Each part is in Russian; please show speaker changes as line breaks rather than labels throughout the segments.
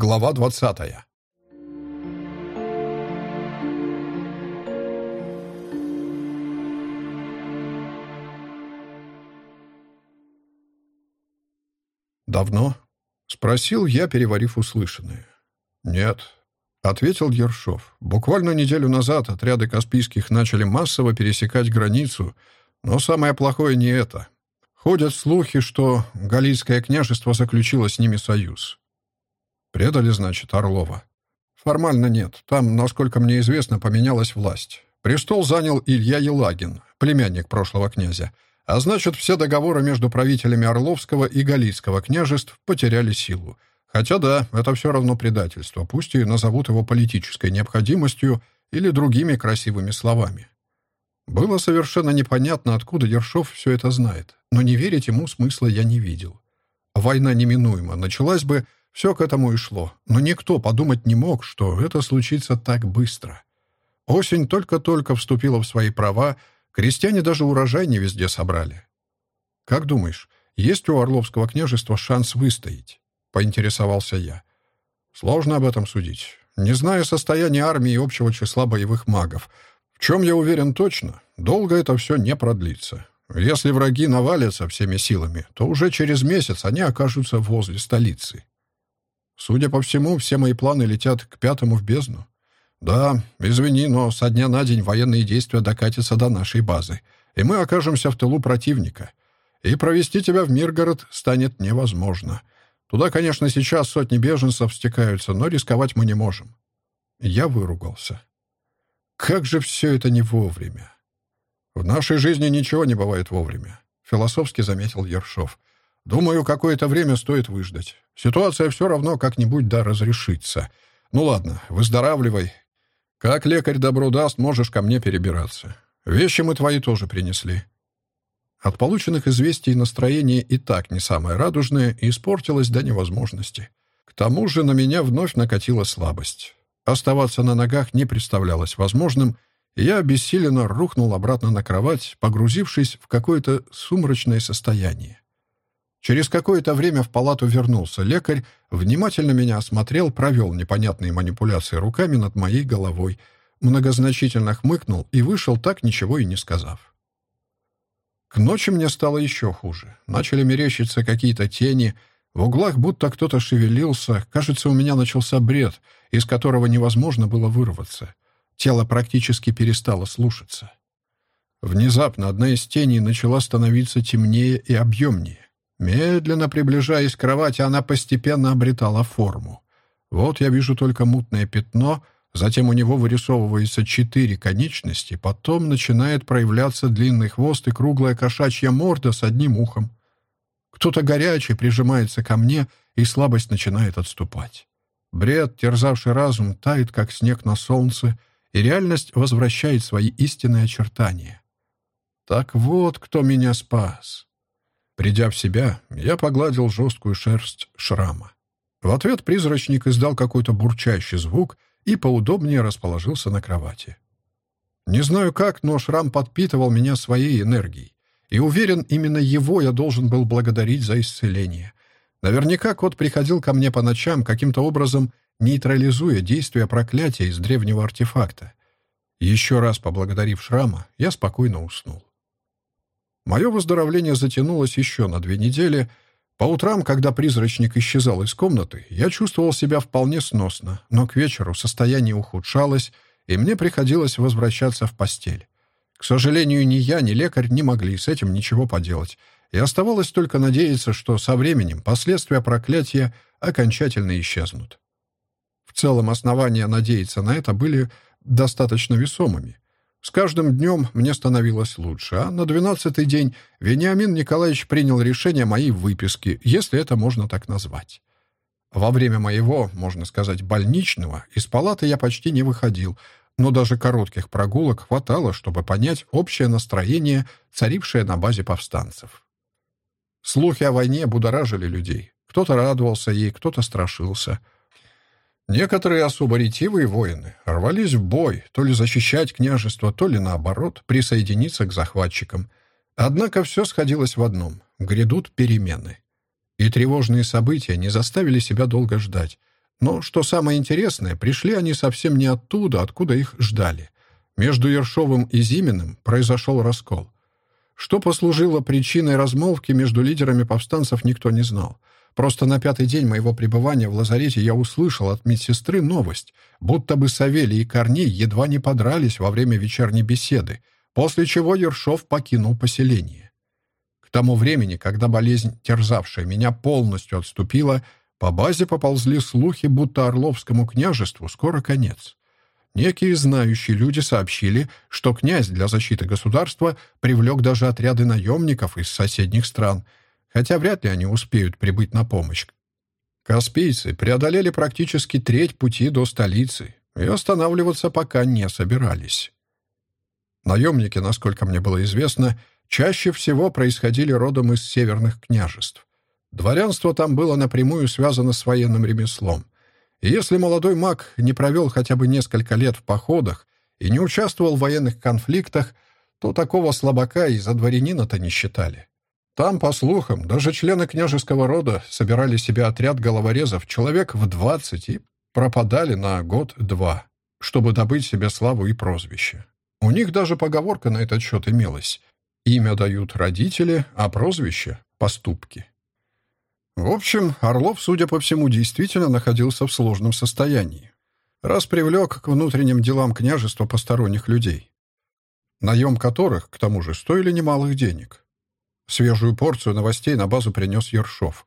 Глава двадцатая. «Давно?» — спросил я, переварив услышанное. «Нет», — ответил Ершов. «Буквально неделю назад отряды Каспийских начали массово пересекать границу, но самое плохое не это. Ходят слухи, что Галийское княжество заключило с ними союз. Предали, значит, Орлова? Формально нет. Там, насколько мне известно, поменялась власть. Престол занял Илья Елагин, племянник прошлого князя. А значит, все договоры между правителями Орловского и Галийского княжеств потеряли силу. Хотя да, это все равно предательство, пусть и назовут его политической необходимостью или другими красивыми словами. Было совершенно непонятно, откуда Ершов все это знает, но не верить ему смысла я не видел. Война неминуема, началась бы, все к этому и шло, но никто подумать не мог, что это случится так быстро. Осень только-только вступила в свои права, крестьяне даже урожай не везде собрали. «Как думаешь, есть у Орловского княжества шанс выстоять?» — поинтересовался я. «Сложно об этом судить. Не зная состояния армии и общего числа боевых магов. В чем я уверен точно, долго это все не продлится. Если враги навалятся всеми силами, то уже через месяц они окажутся возле столицы. Судя по всему, все мои планы летят к пятому в бездну. Да, извини, но со дня на день военные действия докатятся до нашей базы, и мы окажемся в тылу противника. И провести тебя в Миргород станет невозможно. Туда, конечно, сейчас сотни беженцев стекаются, но рисковать мы не можем. Я выругался. Как же все это не вовремя. В нашей жизни ничего не бывает вовремя, философски заметил Ершов. Думаю, какое-то время стоит выждать. Ситуация все равно как-нибудь да разрешится. Ну ладно, выздоравливай. Как лекарь добро даст, можешь ко мне перебираться. Вещи мы твои тоже принесли». От полученных известий настроение и так не самое радужное и испортилось до невозможности. К тому же на меня вновь накатила слабость. Оставаться на ногах не представлялось возможным, и я обессиленно рухнул обратно на кровать, погрузившись в какое-то сумрачное состояние. Через какое-то время в палату вернулся лекарь, внимательно меня осмотрел, провел непонятные манипуляции руками над моей головой, многозначительно хмыкнул и вышел так, ничего и не сказав. К ночи мне стало еще хуже. Начали мерещиться какие-то тени, в углах будто кто-то шевелился, кажется, у меня начался бред, из которого невозможно было вырваться. Тело практически перестало слушаться. Внезапно одна из теней начала становиться темнее и объемнее. Медленно приближаясь к кровати, она постепенно обретала форму. Вот я вижу только мутное пятно, затем у него вырисовываются четыре конечности, потом начинает проявляться длинный хвост и круглая кошачья морда с одним ухом. Кто-то горячий прижимается ко мне, и слабость начинает отступать. Бред, терзавший разум, тает, как снег на солнце, и реальность возвращает свои истинные очертания. Так вот, кто меня спас. Придя в себя, я погладил жесткую шерсть шрама. В ответ призрачник издал какой-то бурчащий звук и поудобнее расположился на кровати. Не знаю как, но шрам подпитывал меня своей энергией. И уверен, именно его я должен был благодарить за исцеление. Наверняка кот приходил ко мне по ночам, каким-то образом нейтрализуя действие проклятия из древнего артефакта. Еще раз поблагодарив шрама, я спокойно уснул. Мое выздоровление затянулось еще на две недели. По утрам, когда призрачник исчезал из комнаты, я чувствовал себя вполне сносно, но к вечеру состояние ухудшалось, и мне приходилось возвращаться в постель. К сожалению, ни я, ни лекарь не могли с этим ничего поделать, и оставалось только надеяться, что со временем последствия проклятия окончательно исчезнут. В целом основания надеяться на это были достаточно весомыми — с каждым днем мне становилось лучше, а на двенадцатый день Вениамин Николаевич принял решение моей выписки, если это можно так назвать. Во время моего, можно сказать, больничного, из палаты я почти не выходил, но даже коротких прогулок хватало, чтобы понять общее настроение, царившее на базе повстанцев. Слухи о войне будоражили людей. Кто-то радовался ей, кто-то страшился — Некоторые особо ретивые воины рвались в бой, то ли защищать княжество, то ли, наоборот, присоединиться к захватчикам. Однако все сходилось в одном — грядут перемены. И тревожные события не заставили себя долго ждать. Но, что самое интересное, пришли они совсем не оттуда, откуда их ждали. Между Ершовым и Зиминым произошел раскол. Что послужило причиной размолвки между лидерами повстанцев, никто не знал. Просто на пятый день моего пребывания в лазарете я услышал от медсестры новость, будто бы Савелий и Корней едва не подрались во время вечерней беседы, после чего Ершов покинул поселение. К тому времени, когда болезнь, терзавшая меня, полностью отступила, по базе поползли слухи, будто Орловскому княжеству скоро конец. Некие знающие люди сообщили, что князь для защиты государства привлек даже отряды наемников из соседних стран — хотя вряд ли они успеют прибыть на помощь. Каспийцы преодолели практически треть пути до столицы и останавливаться пока не собирались. Наемники, насколько мне было известно, чаще всего происходили родом из северных княжеств. Дворянство там было напрямую связано с военным ремеслом. И если молодой маг не провел хотя бы несколько лет в походах и не участвовал в военных конфликтах, то такого слабака из-за дворянина-то не считали. Там, по слухам, даже члены княжеского рода собирали себе отряд головорезов человек в двадцать и пропадали на год-два, чтобы добыть себе славу и прозвище. У них даже поговорка на этот счет имелась. Имя дают родители, а прозвище — поступки. В общем, Орлов, судя по всему, действительно находился в сложном состоянии, раз привлек к внутренним делам княжества посторонних людей, наем которых, к тому же, стоили немалых денег. Свежую порцию новостей на базу принес Ершов.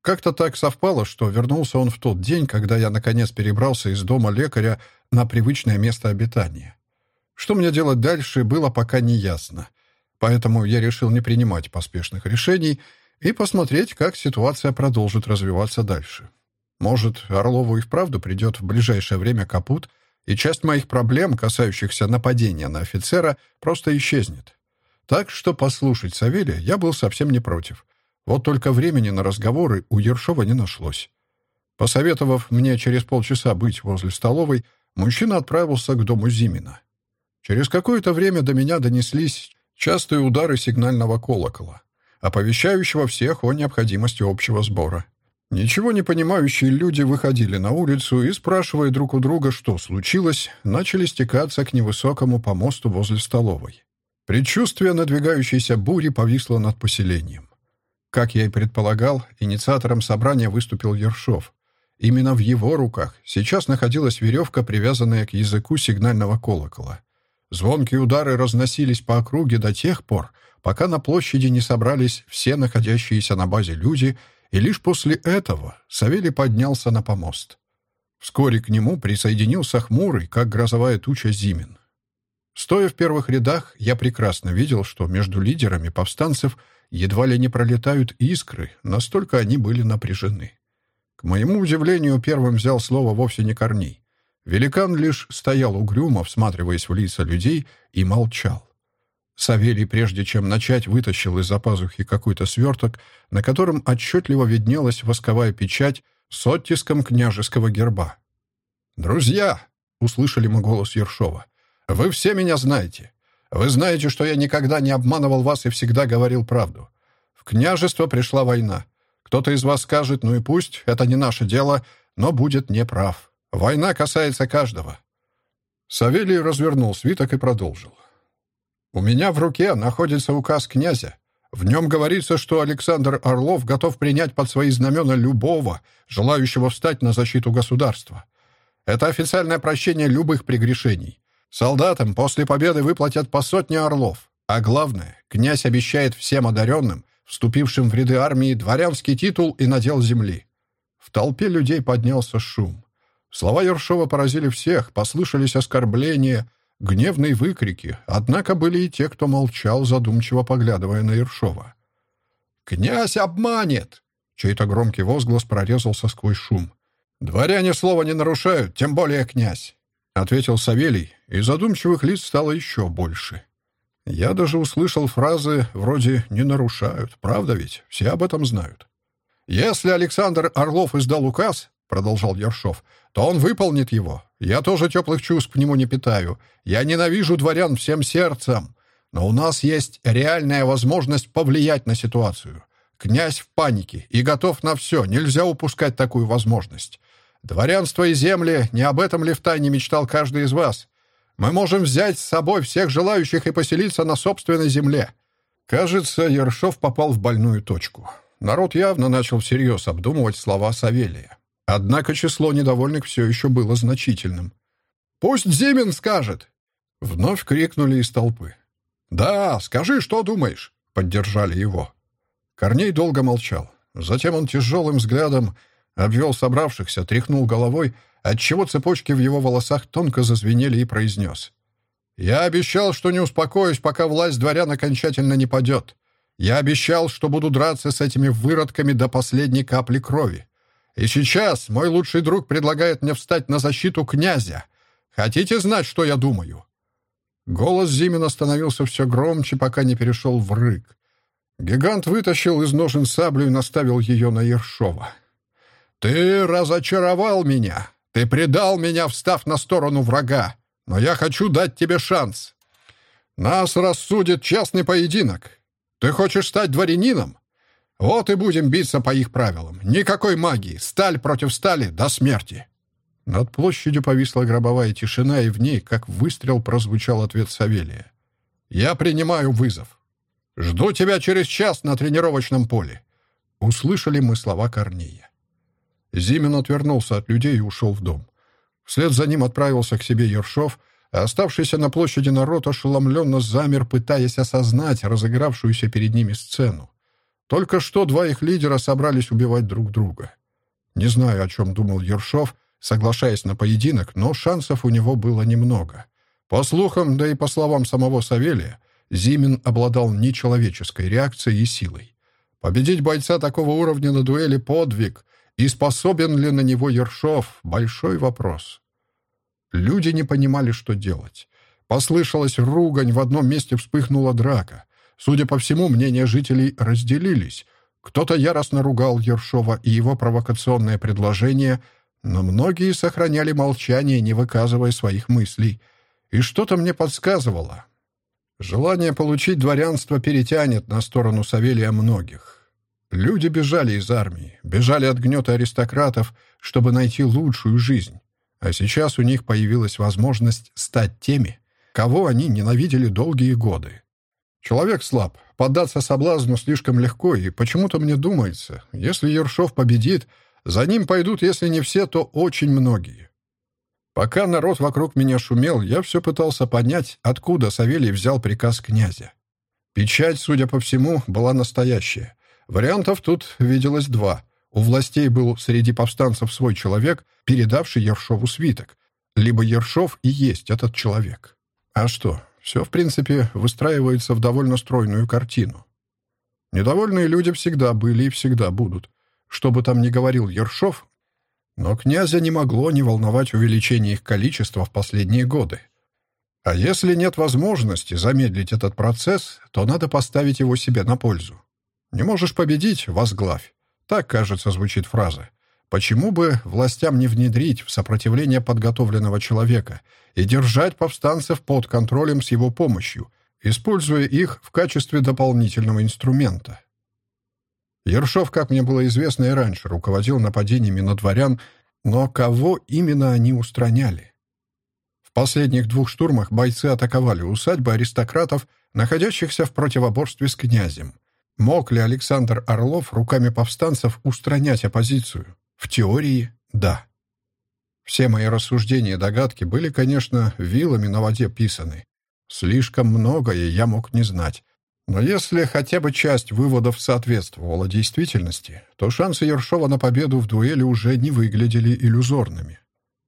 Как-то так совпало, что вернулся он в тот день, когда я наконец перебрался из дома лекаря на привычное место обитания. Что мне делать дальше, было пока не ясно. Поэтому я решил не принимать поспешных решений и посмотреть, как ситуация продолжит развиваться дальше. Может, Орлову и вправду придет в ближайшее время капут, и часть моих проблем, касающихся нападения на офицера, просто исчезнет. Так что послушать Савелия я был совсем не против. Вот только времени на разговоры у Ершова не нашлось. Посоветовав мне через полчаса быть возле столовой, мужчина отправился к дому Зимина. Через какое-то время до меня донеслись частые удары сигнального колокола, оповещающего всех о необходимости общего сбора. Ничего не понимающие люди выходили на улицу и, спрашивая друг у друга, что случилось, начали стекаться к невысокому помосту возле столовой. Предчувствие надвигающейся бури повисло над поселением. Как я и предполагал, инициатором собрания выступил Ершов. Именно в его руках сейчас находилась веревка, привязанная к языку сигнального колокола. Звонкие удары разносились по округе до тех пор, пока на площади не собрались все находящиеся на базе люди, и лишь после этого Савелий поднялся на помост. Вскоре к нему присоединился хмурый, как грозовая туча Зимин. Стоя в первых рядах, я прекрасно видел, что между лидерами повстанцев едва ли не пролетают искры, настолько они были напряжены. К моему удивлению, первым взял слово вовсе не Корней. Великан лишь стоял угрюмо, всматриваясь в лица людей, и молчал. Савелий, прежде чем начать, вытащил из-за пазухи какой-то сверток, на котором отчетливо виднелась восковая печать с оттиском княжеского герба. «Друзья!» — услышали мы голос Ершова. Вы все меня знаете. Вы знаете, что я никогда не обманывал вас и всегда говорил правду. В княжество пришла война. Кто-то из вас скажет, ну и пусть, это не наше дело, но будет неправ. Война касается каждого». Савелий развернул свиток и продолжил. «У меня в руке находится указ князя. В нем говорится, что Александр Орлов готов принять под свои знамена любого, желающего встать на защиту государства. Это официальное прощение любых прегрешений. Солдатам после победы выплатят по сотне орлов. А главное, князь обещает всем одаренным, вступившим в ряды армии, дворянский титул и надел земли. В толпе людей поднялся шум. Слова Ершова поразили всех, послышались оскорбления, гневные выкрики, однако были и те, кто молчал, задумчиво поглядывая на Ершова. «Князь обманет!» Чей-то громкий возглас прорезался сквозь шум. «Дворяне слова не нарушают, тем более князь. — ответил Савелий, и задумчивых лиц стало еще больше. Я даже услышал фразы вроде «не нарушают». Правда ведь? Все об этом знают. «Если Александр Орлов издал указ, — продолжал Ершов, — то он выполнит его. Я тоже теплых чувств к нему не питаю. Я ненавижу дворян всем сердцем. Но у нас есть реальная возможность повлиять на ситуацию. Князь в панике и готов на все. Нельзя упускать такую возможность. Дворянство и земли, не об этом ли втайне мечтал каждый из вас? Мы можем взять с собой всех желающих и поселиться на собственной земле». Кажется, Ершов попал в больную точку. Народ явно начал всерьез обдумывать слова Савелия. Однако число недовольных все еще было значительным. «Пусть Зимин скажет!» Вновь крикнули из толпы. «Да, скажи, что думаешь?» — поддержали его. Корней долго молчал. Затем он тяжелым взглядом обвел собравшихся, тряхнул головой, отчего цепочки в его волосах тонко зазвенели и произнес. «Я обещал, что не успокоюсь, пока власть дворян окончательно не падет. Я обещал, что буду драться с этими выродками до последней капли крови. И сейчас мой лучший друг предлагает мне встать на защиту князя. Хотите знать, что я думаю?» Голос Зимина становился все громче, пока не перешел в рык. Гигант вытащил из ножен саблю и наставил ее на Ершова. «Ты разочаровал меня. Ты предал меня, встав на сторону врага. Но я хочу дать тебе шанс. Нас рассудит честный поединок. Ты хочешь стать дворянином? Вот и будем биться по их правилам. Никакой магии. Сталь против стали до смерти». Над площадью повисла гробовая тишина, и в ней, как выстрел, прозвучал ответ Савелия. «Я принимаю вызов. Жду тебя через час на тренировочном поле». Услышали мы слова Корнея. Зимин отвернулся от людей и ушел в дом. Вслед за ним отправился к себе Ершов, а оставшийся на площади народ ошеломленно замер, пытаясь осознать разыгравшуюся перед ними сцену. Только что два их лидера собрались убивать друг друга. Не знаю, о чем думал Ершов, соглашаясь на поединок, но шансов у него было немного. По слухам, да и по словам самого Савелия, Зимин обладал нечеловеческой реакцией и силой. Победить бойца такого уровня на дуэли — подвиг, и способен ли на него Ершов — большой вопрос. Люди не понимали, что делать. Послышалась ругань, в одном месте вспыхнула драка. Судя по всему, мнения жителей разделились. Кто-то яростно ругал Ершова и его провокационное предложение, но многие сохраняли молчание, не выказывая своих мыслей. И что-то мне подсказывало. Желание получить дворянство перетянет на сторону Савелия многих. Люди бежали из армии, бежали от гнета аристократов, чтобы найти лучшую жизнь. А сейчас у них появилась возможность стать теми, кого они ненавидели долгие годы. Человек слаб, поддаться соблазну слишком легко, и почему-то мне думается, если Ершов победит, за ним пойдут, если не все, то очень многие. Пока народ вокруг меня шумел, я все пытался понять, откуда Савелий взял приказ князя. Печать, судя по всему, была настоящая — Вариантов тут виделось два. У властей был среди повстанцев свой человек, передавший Ершову свиток. Либо Ершов и есть этот человек. А что, все, в принципе, выстраивается в довольно стройную картину. Недовольные люди всегда были и всегда будут. Что бы там ни говорил Ершов, но князя не могло не волновать увеличение их количества в последние годы. А если нет возможности замедлить этот процесс, то надо поставить его себе на пользу. «Не можешь победить — возглавь». Так, кажется, звучит фраза. Почему бы властям не внедрить в сопротивление подготовленного человека и держать повстанцев под контролем с его помощью, используя их в качестве дополнительного инструмента? Ершов, как мне было известно и раньше, руководил нападениями на дворян, но кого именно они устраняли? В последних двух штурмах бойцы атаковали усадьбы аристократов, находящихся в противоборстве с князем. Мог ли Александр Орлов руками повстанцев устранять оппозицию? В теории – да. Все мои рассуждения и догадки были, конечно, вилами на воде писаны. Слишком многое я мог не знать. Но если хотя бы часть выводов соответствовала действительности, то шансы Ершова на победу в дуэли уже не выглядели иллюзорными.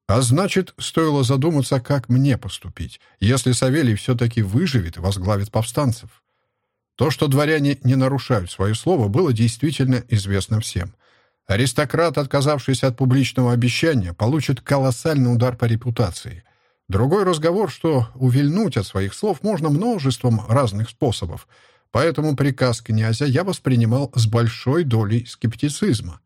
А значит, стоило задуматься, как мне поступить, если Савелий все-таки выживет и возглавит повстанцев. То, что дворяне не нарушают свое слово, было действительно известно всем. Аристократ, отказавшийся от публичного обещания, получит колоссальный удар по репутации. Другой разговор, что увильнуть от своих слов можно множеством разных способов, поэтому приказ князя я воспринимал с большой долей скептицизма.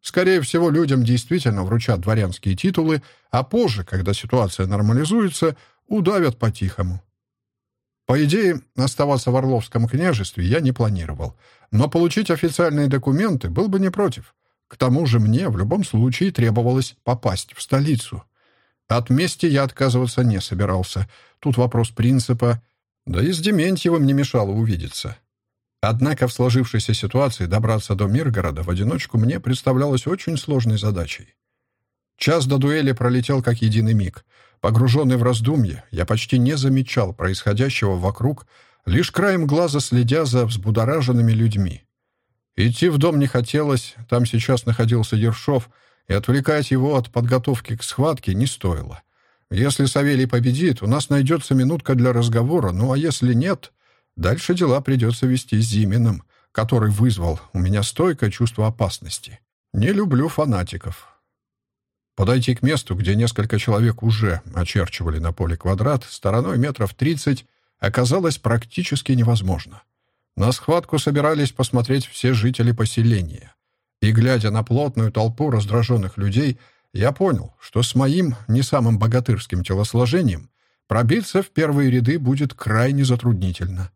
Скорее всего, людям действительно вручат дворянские титулы, а позже, когда ситуация нормализуется, удавят по-тихому. По идее, оставаться в Орловском княжестве я не планировал, но получить официальные документы был бы не против. К тому же мне в любом случае требовалось попасть в столицу. От мести я отказываться не собирался. Тут вопрос принципа. Да и с Дементьевым не мешало увидеться. Однако в сложившейся ситуации добраться до Миргорода в одиночку мне представлялось очень сложной задачей. Час до дуэли пролетел как единый миг. Погруженный в раздумье, я почти не замечал происходящего вокруг, лишь краем глаза следя за взбудораженными людьми. Идти в дом не хотелось, там сейчас находился Ершов, и отвлекать его от подготовки к схватке не стоило. Если Савелий победит, у нас найдется минутка для разговора, ну а если нет, дальше дела придется вести с Зиминым, который вызвал у меня стойкое чувство опасности. Не люблю фанатиков. Подойти к месту, где несколько человек уже очерчивали на поле квадрат, стороной метров тридцать, оказалось практически невозможно. На схватку собирались посмотреть все жители поселения. И, глядя на плотную толпу раздраженных людей, я понял, что с моим не самым богатырским телосложением пробиться в первые ряды будет крайне затруднительно.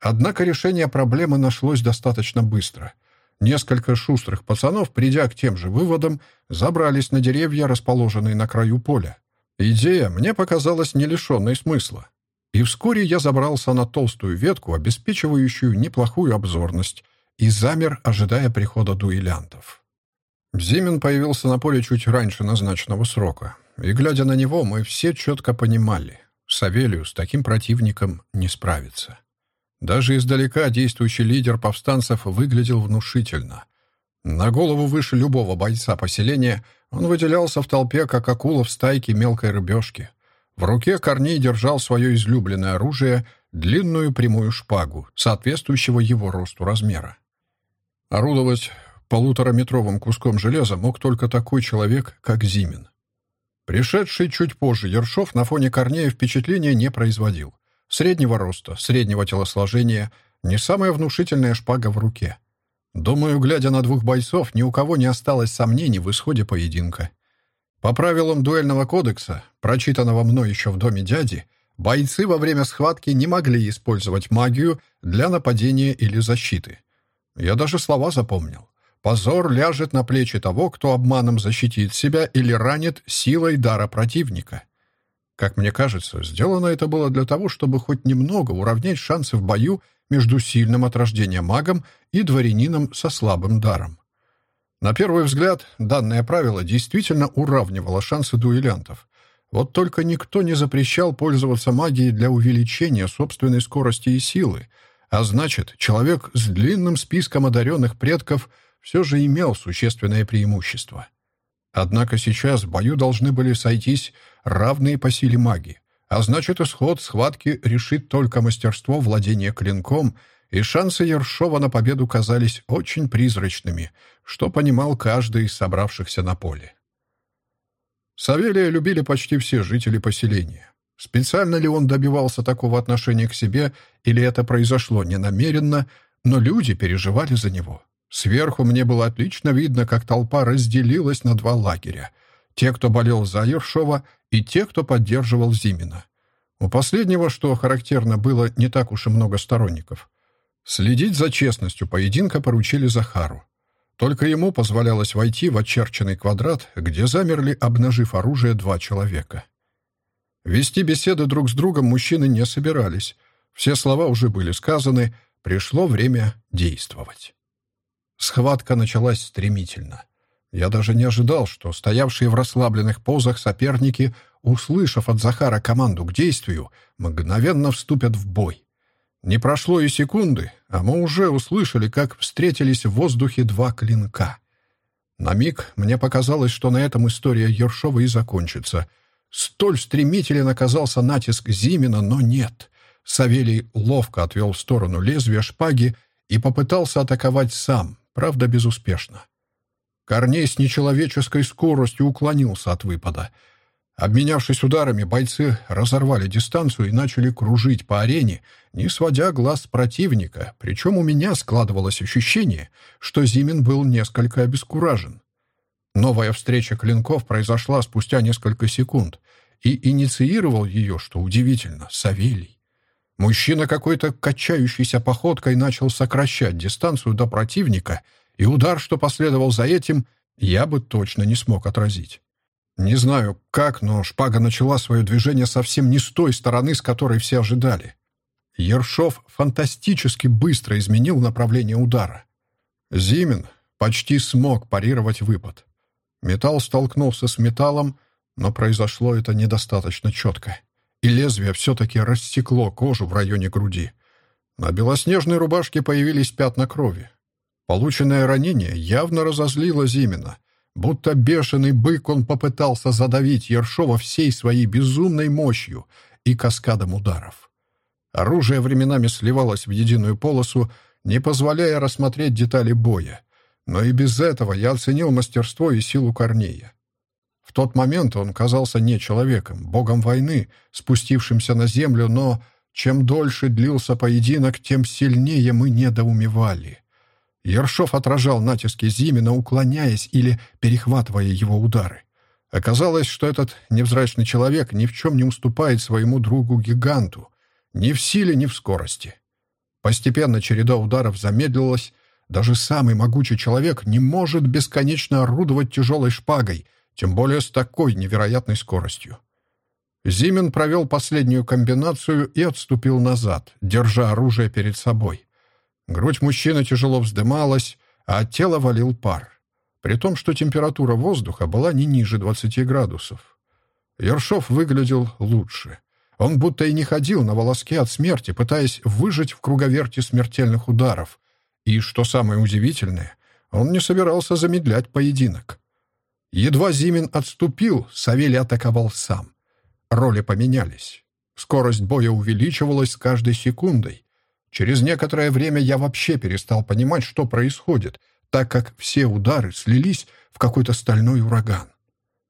Однако решение проблемы нашлось достаточно быстро. Несколько шустрых пацанов, придя к тем же выводам, забрались на деревья, расположенные на краю поля. Идея мне показалась не лишенной смысла. И вскоре я забрался на толстую ветку, обеспечивающую неплохую обзорность, и замер, ожидая прихода дуэлянтов. Зимин появился на поле чуть раньше назначенного срока, и, глядя на него, мы все четко понимали, Савелию с таким противником не справится. Даже издалека действующий лидер повстанцев выглядел внушительно. На голову выше любого бойца поселения он выделялся в толпе, как акула в стайке мелкой рыбешки. В руке Корней держал свое излюбленное оружие — длинную прямую шпагу, соответствующего его росту размера. Орудовать полутораметровым куском железа мог только такой человек, как Зимин. Пришедший чуть позже Ершов на фоне Корнея впечатления не производил. Среднего роста, среднего телосложения, не самая внушительная шпага в руке. Думаю, глядя на двух бойцов, ни у кого не осталось сомнений в исходе поединка. По правилам дуэльного кодекса, прочитанного мной еще в доме дяди, бойцы во время схватки не могли использовать магию для нападения или защиты. Я даже слова запомнил. Позор ляжет на плечи того, кто обманом защитит себя или ранит силой дара противника. Как мне кажется, сделано это было для того, чтобы хоть немного уравнять шансы в бою между сильным от рождения магом и дворянином со слабым даром. На первый взгляд, данное правило действительно уравнивало шансы дуэлянтов. Вот только никто не запрещал пользоваться магией для увеличения собственной скорости и силы, а значит, человек с длинным списком одаренных предков все же имел существенное преимущество. Однако сейчас в бою должны были сойтись равные по силе маги, а значит, исход схватки решит только мастерство владения клинком — и шансы Ершова на победу казались очень призрачными, что понимал каждый из собравшихся на поле. Савелия любили почти все жители поселения. Специально ли он добивался такого отношения к себе, или это произошло ненамеренно, но люди переживали за него. Сверху мне было отлично видно, как толпа разделилась на два лагеря. Те, кто болел за Ершова, и те, кто поддерживал Зимина. У последнего, что характерно, было не так уж и много сторонников. Следить за честностью поединка поручили Захару. Только ему позволялось войти в очерченный квадрат, где замерли, обнажив оружие, два человека. Вести беседы друг с другом мужчины не собирались. Все слова уже были сказаны, пришло время действовать. Схватка началась стремительно. Я даже не ожидал, что стоявшие в расслабленных позах соперники, услышав от Захара команду к действию, мгновенно вступят в бой. Не прошло и секунды, а мы уже услышали, как встретились в воздухе два клинка. На миг мне показалось, что на этом история Ершова и закончится. Столь стремителен оказался натиск Зимина, но нет. Савелий ловко отвел в сторону лезвия шпаги и попытался атаковать сам, правда, безуспешно. Корней с нечеловеческой скоростью уклонился от выпада — Обменявшись ударами, бойцы разорвали дистанцию и начали кружить по арене, не сводя глаз с противника, причем у меня складывалось ощущение, что Зимин был несколько обескуражен. Новая встреча клинков произошла спустя несколько секунд, и инициировал ее, что удивительно, Савелий. Мужчина какой-то качающейся походкой начал сокращать дистанцию до противника и удар, что последовал за этим, я бы точно не смог отразить. Не знаю, как, но шпага начала свое движение совсем не с той стороны, с которой все ожидали. Ершов фантастически быстро изменил направление удара. Зимин почти смог парировать выпад. Металл столкнулся с металлом, но произошло это недостаточно четко, и лезвие все-таки рассекло кожу в районе груди. На белоснежной рубашке появились пятна крови. Полученное ранение явно разозлило Зимина. Будто бешеный бык он попытался задавить Ершова всей своей безумной мощью и каскадом ударов. Оружие временами сливалось в единую полосу, не позволяя рассмотреть детали боя. Но и без этого я оценил мастерство и силу Корнея. В тот момент он казался не человеком, богом войны, спустившимся на землю, но чем дольше длился поединок, тем сильнее мы недоумевали. Ершов отражал натиски Зимина, уклоняясь или перехватывая его удары. Оказалось, что этот невзрачный человек ни в чем не уступает своему другу-гиганту. Ни в силе, ни в скорости. Постепенно череда ударов замедлилась. Даже самый могучий человек не может бесконечно орудовать тяжелой шпагой, тем более с такой невероятной скоростью. Зимин провел последнюю комбинацию и отступил назад, держа оружие перед собой. Грудь мужчины тяжело вздымалась, а от тела валил пар. При том, что температура воздуха была не ниже 20 градусов. Ершов выглядел лучше. Он будто и не ходил на волоске от смерти, пытаясь выжить в круговерте смертельных ударов. И, что самое удивительное, он не собирался замедлять поединок. Едва Зимин отступил, Савелий атаковал сам. Роли поменялись. Скорость боя увеличивалась с каждой секундой. Через некоторое время я вообще перестал понимать, что происходит, так как все удары слились в какой-то стальной ураган.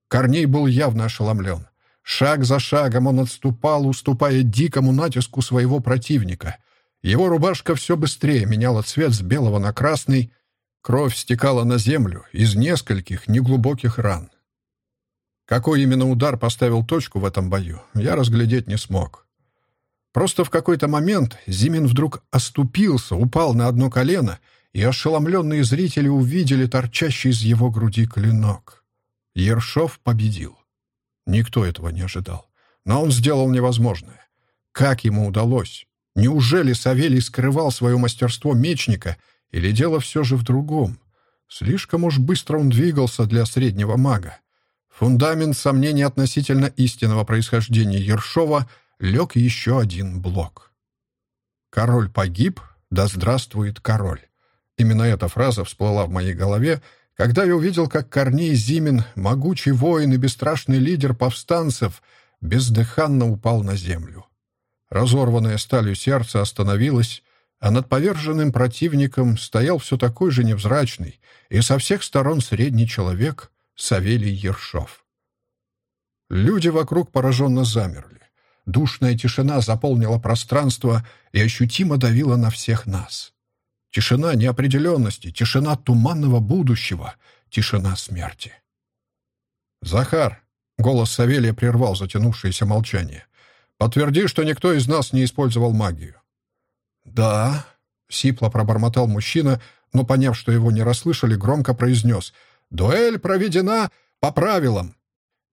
Корней был явно ошеломлен. Шаг за шагом он отступал, уступая дикому натиску своего противника. Его рубашка все быстрее меняла цвет с белого на красный. Кровь стекала на землю из нескольких неглубоких ран. Какой именно удар поставил точку в этом бою, я разглядеть не смог. Просто в какой-то момент Зимин вдруг оступился, упал на одно колено, и ошеломленные зрители увидели торчащий из его груди клинок. Ершов победил. Никто этого не ожидал. Но он сделал невозможное. Как ему удалось? Неужели Савелий скрывал свое мастерство мечника, или дело все же в другом? Слишком уж быстро он двигался для среднего мага. Фундамент сомнений относительно истинного происхождения Ершова — лег еще один блок. «Король погиб, да здравствует король». Именно эта фраза всплыла в моей голове, когда я увидел, как Корней Зимин, могучий воин и бесстрашный лидер повстанцев, бездыханно упал на землю. Разорванное сталью сердце остановилось, а над поверженным противником стоял все такой же невзрачный и со всех сторон средний человек Савелий Ершов. Люди вокруг пораженно замерли. Душная тишина заполнила пространство и ощутимо давила на всех нас. Тишина неопределенности, тишина туманного будущего, тишина смерти. «Захар!» — голос Савелия прервал затянувшееся молчание. «Подтверди, что никто из нас не использовал магию». «Да», — сипло пробормотал мужчина, но, поняв, что его не расслышали, громко произнес. «Дуэль проведена по правилам».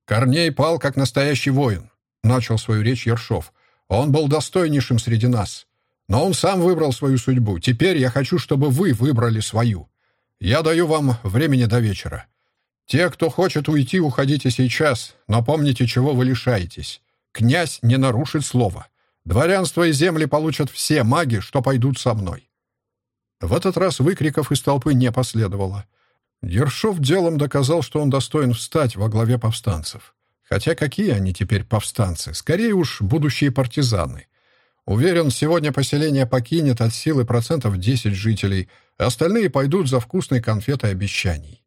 Корней пал, как настоящий воин. — начал свою речь Ершов. «Он был достойнейшим среди нас. Но он сам выбрал свою судьбу. Теперь я хочу, чтобы вы выбрали свою. Я даю вам времени до вечера. Те, кто хочет уйти, уходите сейчас, но помните, чего вы лишаетесь. Князь не нарушит слова. Дворянство и земли получат все маги, что пойдут со мной». В этот раз выкриков из толпы не последовало. Ершов делом доказал, что он достоин встать во главе повстанцев. Хотя какие они теперь повстанцы? Скорее уж, будущие партизаны. Уверен, сегодня поселение покинет от силы процентов 10 жителей, а остальные пойдут за вкусной конфетой обещаний.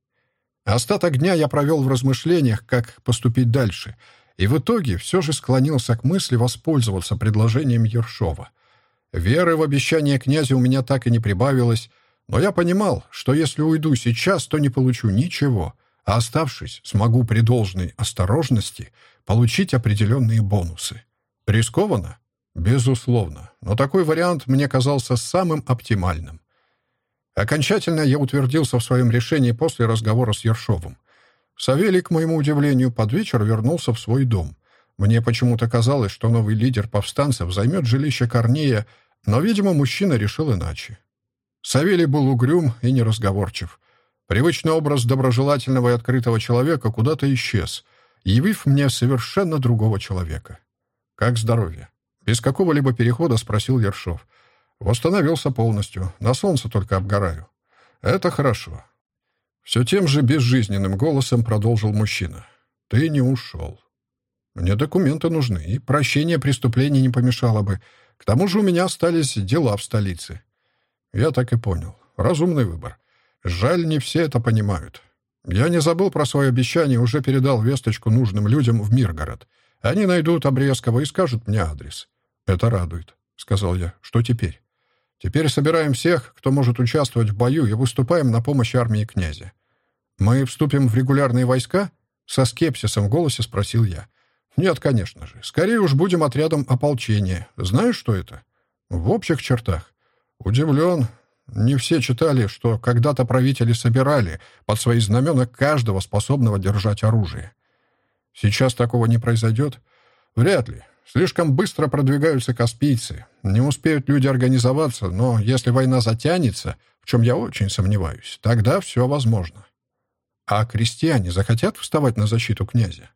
Остаток дня я провел в размышлениях, как поступить дальше, и в итоге все же склонился к мысли воспользоваться предложением Ершова. Веры в обещание князя у меня так и не прибавилось, но я понимал, что если уйду сейчас, то не получу ничего — а оставшись, смогу при должной осторожности получить определенные бонусы. Рискованно? Безусловно, но такой вариант мне казался самым оптимальным. Окончательно я утвердился в своем решении после разговора с Ершовым. Савелий, к моему удивлению, под вечер вернулся в свой дом. Мне почему-то казалось, что новый лидер повстанцев займет жилище Корнея, но, видимо, мужчина решил иначе. Савелий был угрюм и неразговорчив. Привычный образ доброжелательного и открытого человека куда-то исчез, явив мне совершенно другого человека. «Как здоровье?» Без какого-либо перехода спросил Ершов. «Восстановился полностью. На солнце только обгораю». «Это хорошо». Все тем же безжизненным голосом продолжил мужчина. «Ты не ушел. Мне документы нужны, и прощение преступлений не помешало бы. К тому же у меня остались дела в столице». Я так и понял. Разумный выбор. Жаль, не все это понимают. Я не забыл про свое обещание, уже передал весточку нужным людям в Миргород. Они найдут Обрезкова и скажут мне адрес. Это радует, — сказал я. Что теперь? Теперь собираем всех, кто может участвовать в бою, и выступаем на помощь армии князя. Мы вступим в регулярные войска? Со скепсисом в голосе спросил я. Нет, конечно же. Скорее уж будем отрядом ополчения. Знаешь, что это? В общих чертах. Удивлен, не все читали, что когда-то правители собирали под свои знамена каждого способного держать оружие. Сейчас такого не произойдет? Вряд ли. Слишком быстро продвигаются каспийцы. Не успеют люди организоваться, но если война затянется, в чем я очень сомневаюсь, тогда все возможно. А крестьяне захотят вставать на защиту князя?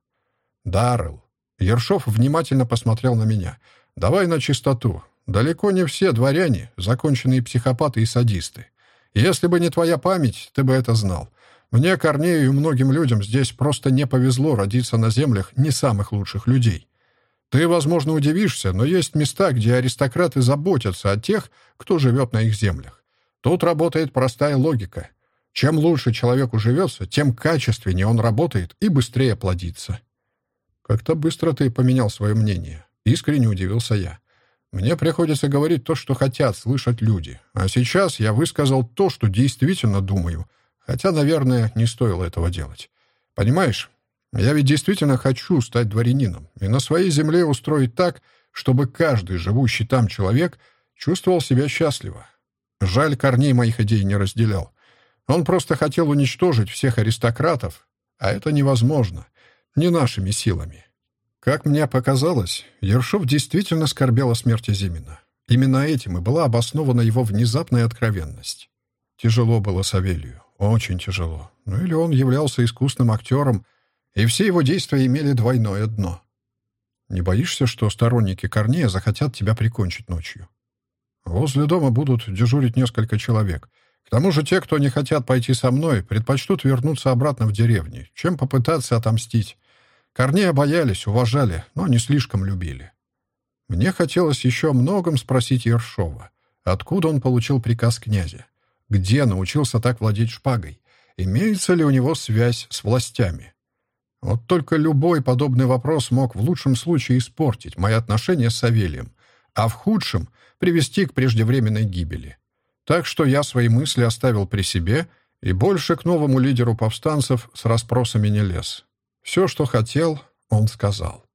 Даррелл. Ершов внимательно посмотрел на меня. «Давай на чистоту. Далеко не все дворяне — законченные психопаты и садисты. Если бы не твоя память, ты бы это знал. Мне, Корнею и многим людям здесь просто не повезло родиться на землях не самых лучших людей. Ты, возможно, удивишься, но есть места, где аристократы заботятся о тех, кто живет на их землях. Тут работает простая логика. Чем лучше человеку живется, тем качественнее он работает и быстрее плодится. Как-то быстро ты поменял свое мнение. Искренне удивился я. Мне приходится говорить то, что хотят слышать люди. А сейчас я высказал то, что действительно думаю. Хотя, наверное, не стоило этого делать. Понимаешь, я ведь действительно хочу стать дворянином и на своей земле устроить так, чтобы каждый живущий там человек чувствовал себя счастливо. Жаль, корней моих идей не разделял. Он просто хотел уничтожить всех аристократов, а это невозможно, не нашими силами. Как мне показалось, Ершов действительно скорбел о смерти Зимина. Именно этим и была обоснована его внезапная откровенность. Тяжело было Савелью, очень тяжело. Ну или он являлся искусным актером, и все его действия имели двойное дно. Не боишься, что сторонники Корнея захотят тебя прикончить ночью? Возле дома будут дежурить несколько человек. К тому же те, кто не хотят пойти со мной, предпочтут вернуться обратно в деревню, чем попытаться отомстить. Корнея боялись, уважали, но не слишком любили. Мне хотелось еще о многом спросить Ершова. Откуда он получил приказ князя? Где научился так владеть шпагой? Имеется ли у него связь с властями? Вот только любой подобный вопрос мог в лучшем случае испортить мои отношения с Савелием, а в худшем — привести к преждевременной гибели. Так что я свои мысли оставил при себе и больше к новому лидеру повстанцев с расспросами не лез. Все, что хотел, он сказал.